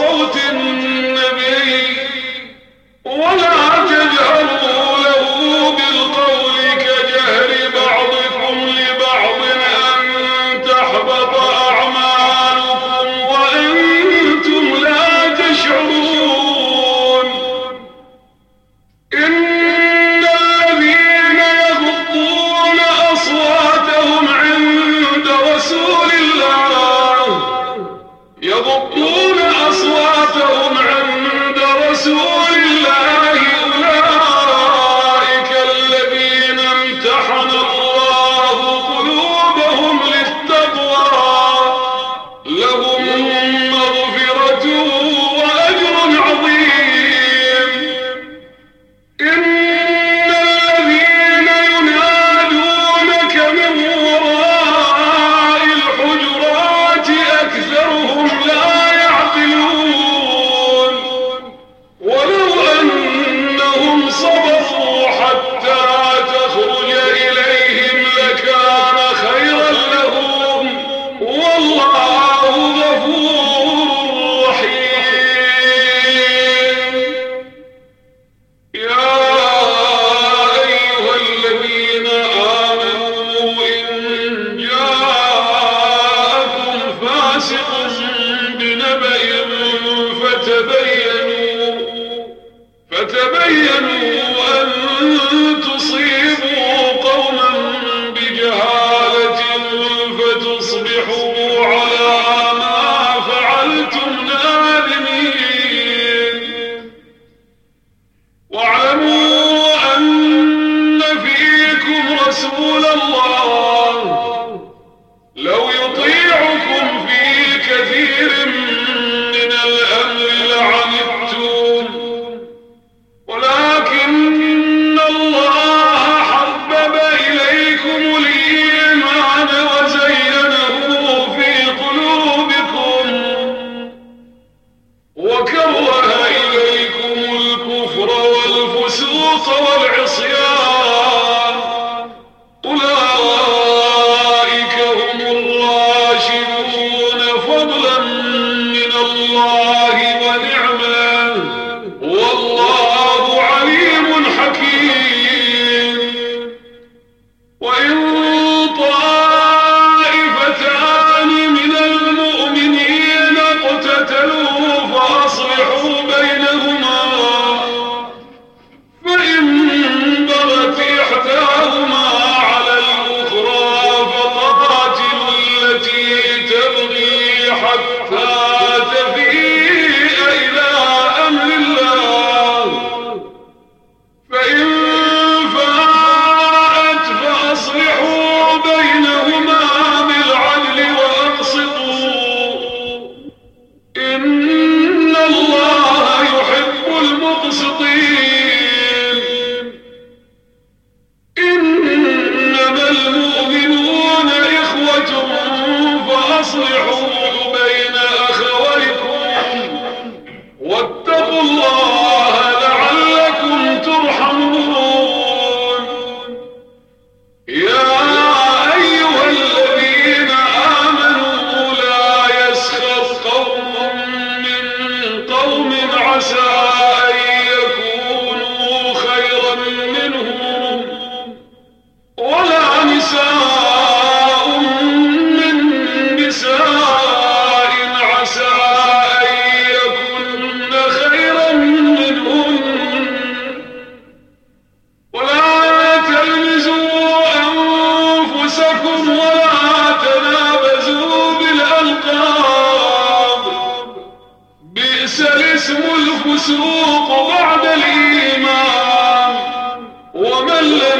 All of Absolutely. رسول الله. الفسوق بعد الإيمان. ومن لم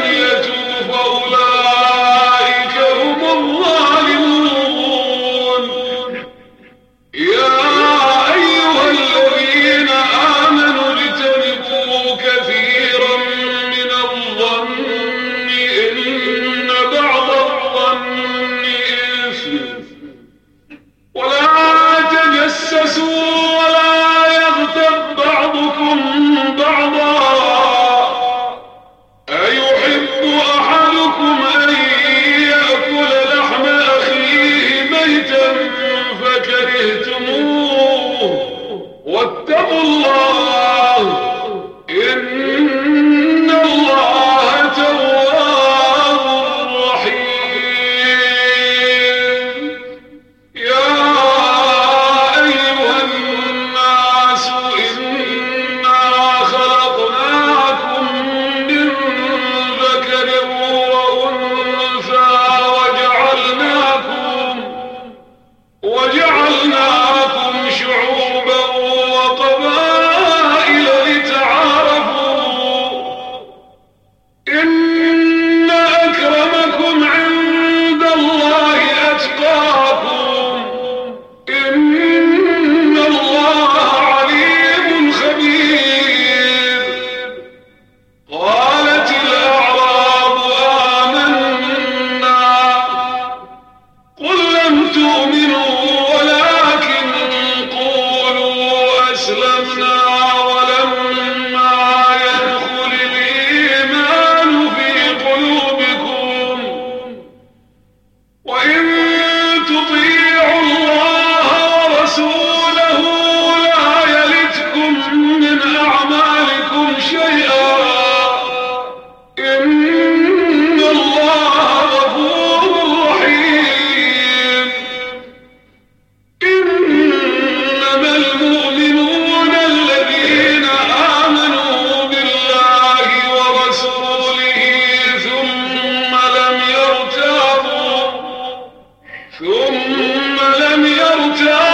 ثم لم يرجع